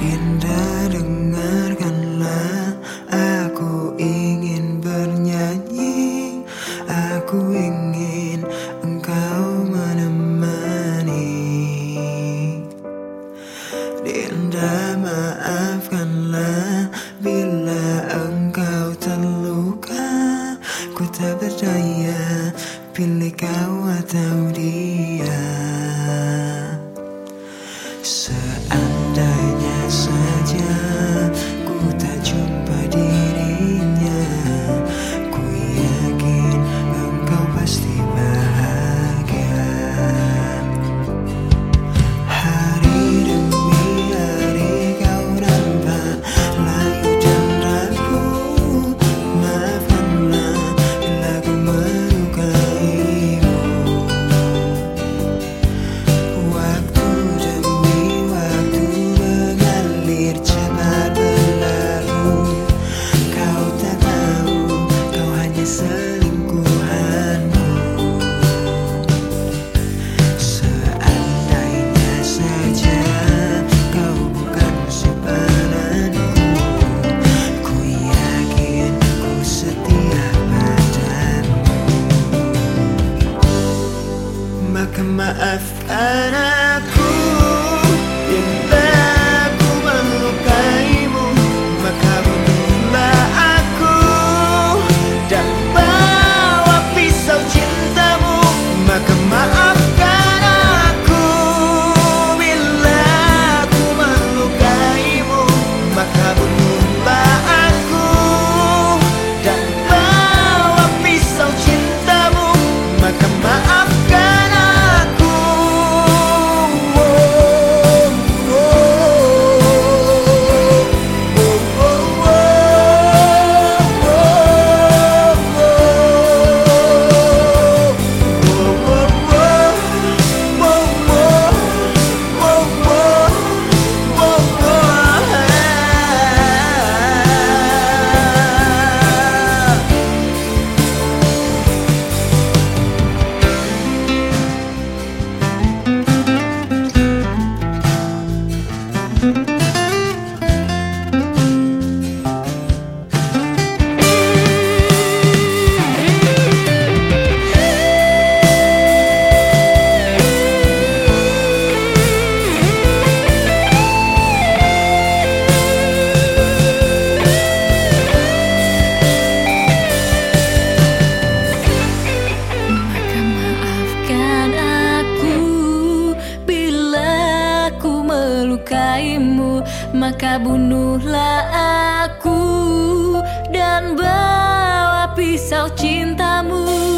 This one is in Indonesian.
Dinda dengarkanlah. Aku ingin bernyanyi. Aku ingin engkau menemani. Dinda maafkanlah. Bila engkau terluka Ku tak berdaya. Pilih kau atau dia. melukaimu Maka bunuhlah aku Dan bawa pisau cintamu.